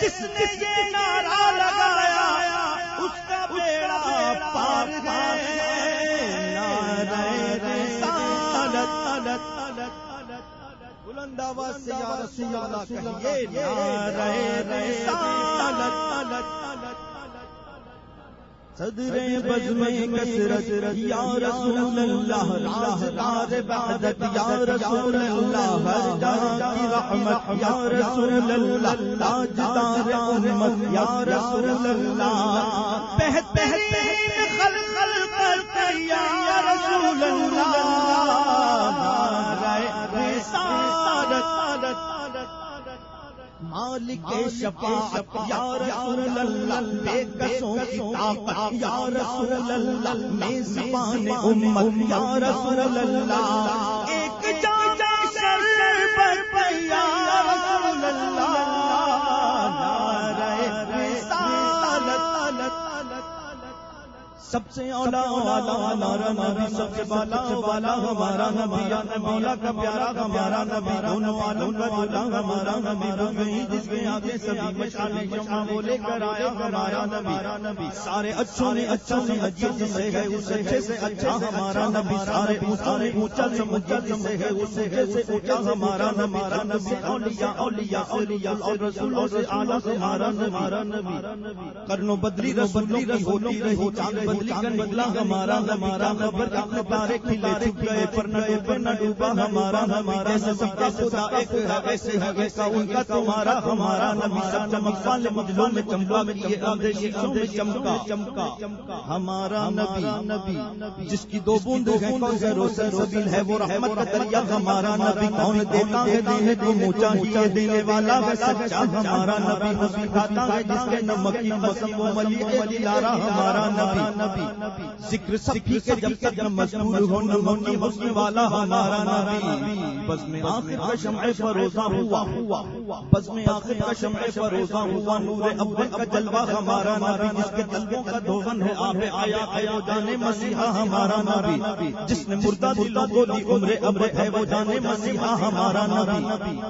جس نے یہ نعرہ بلند آواز سے یا رسول اللہ کہیے صدر بز میں کثرت یا رسول اللہ رازدار بعدت یا رسول اللہ ہر جان کی رحمت یا رسول اللہ تاجدار امت یا رسول اللہ بہت بہترین خلق خلق یا رسول اللہ مالک شفاعت، یا رسول اللہ بے قصوں کی طاقت، یا رسول اللہ امت، یا رسول اللہ سب سے اولا والا نارا نبی سب سے بالا والا ہمارا نبی مولا کا پیارا ہمارا نبی دونوں والوں کا دولا ہمارا نبی رو گئی جس کے آگے سبھی مشانے شما وہ لے کر آیا ہمارا نبی۔ سارے اچھوں نے اچھا سے اچھا سے ہے اس اچھے سے اچھا ہمارا نبی۔ سارے اونچا سے اونچا سے ہے اس سے اونچا ہمارا نبی۔ نبی اولیاء اولیاء اولیاء اور رسول اور اعلیٰ سے ہمارا نبی کرنو بدری رسول کی ہوتی رہی چاند بدلا ہمارا ہمارا خبر تارے کھلے چھپ گئے پر نہ پر نہ ڈوبا ہمارا ہمارا سب کا خدا ایک ہے ویسے ہے ان کا تمہارا ہمارا نبی سب چمک والے مجلوں میں چمکا آدھے شیشوں میں چمکا چمکا ہمارا نبی نبی جس کی دو بوند ہے کوثر و سبیل ہے وہ رحمت کا دریا ہمارا نبی کون دیتا ہے دینے کو منہ چاہیے دینے والا ہے سچا ہمارا نبی نبی کھاتا ہے جس کے نمک کی قسم وہ ملی ہمارا نبی نبی ذکر سب کے جب تک نہ مشہور ہو نہ مونی حسن والا ہمارا نبی۔ بس میں آخر کا شمع فروزہ ہوا۔ ہوا۔ بس میں آخر کا شمع فروزہ ہوا۔ نور اول کا جلوہ ہمارا نبی جس کے دلوں کا دھون ہے آپ آیا آیا جانے مسیحا ہمارا نبی۔ جس نے مردہ دلوں کو دی عمر ابر ہے وہ جانے مسیحا ہمارا نبی۔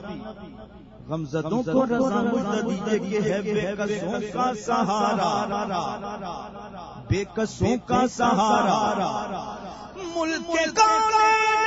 غمزدوں کو رضا مجد دیجیے ہے بے قصوں کا سہارا بے قصوں کا سہارا۔ ملک کا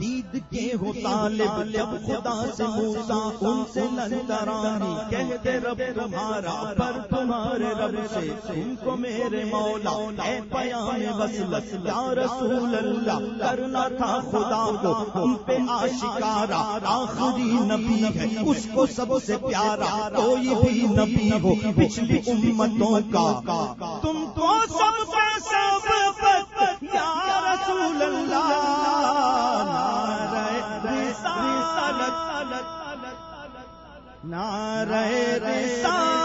دید کے ہو طالب جب خدا سے موسا ان سے لندرانی کہتے رب تمہارا پر تمہارے رب سے ان کو میرے مولا اے پیام وصلت یا رسول اللہ کرنا تھا خدا کو ان پہ آشکارا آخری نبی ہے اس کو سب سے پیارا کوئی بھی نبی ہو پچھلی امتوں کا۔ تم تو سب سے سب یا رسول اللہ رسالت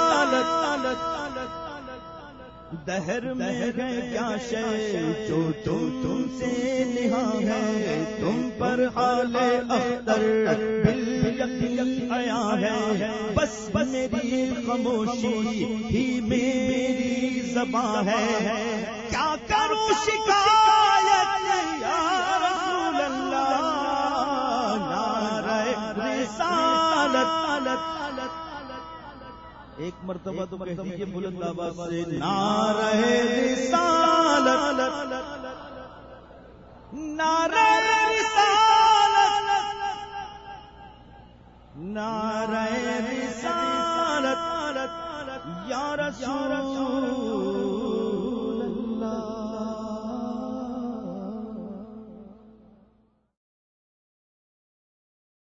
دہر میں کیا شے؟ جو تو تم سے نہا ہے تم پر حال اختر بل آیا ہے۔ بس میری خاموشی ہی میری زباں ہے۔ ایک مرتبہ تو دیجیے بلند آواز سے نعرہ رسالت نعرہ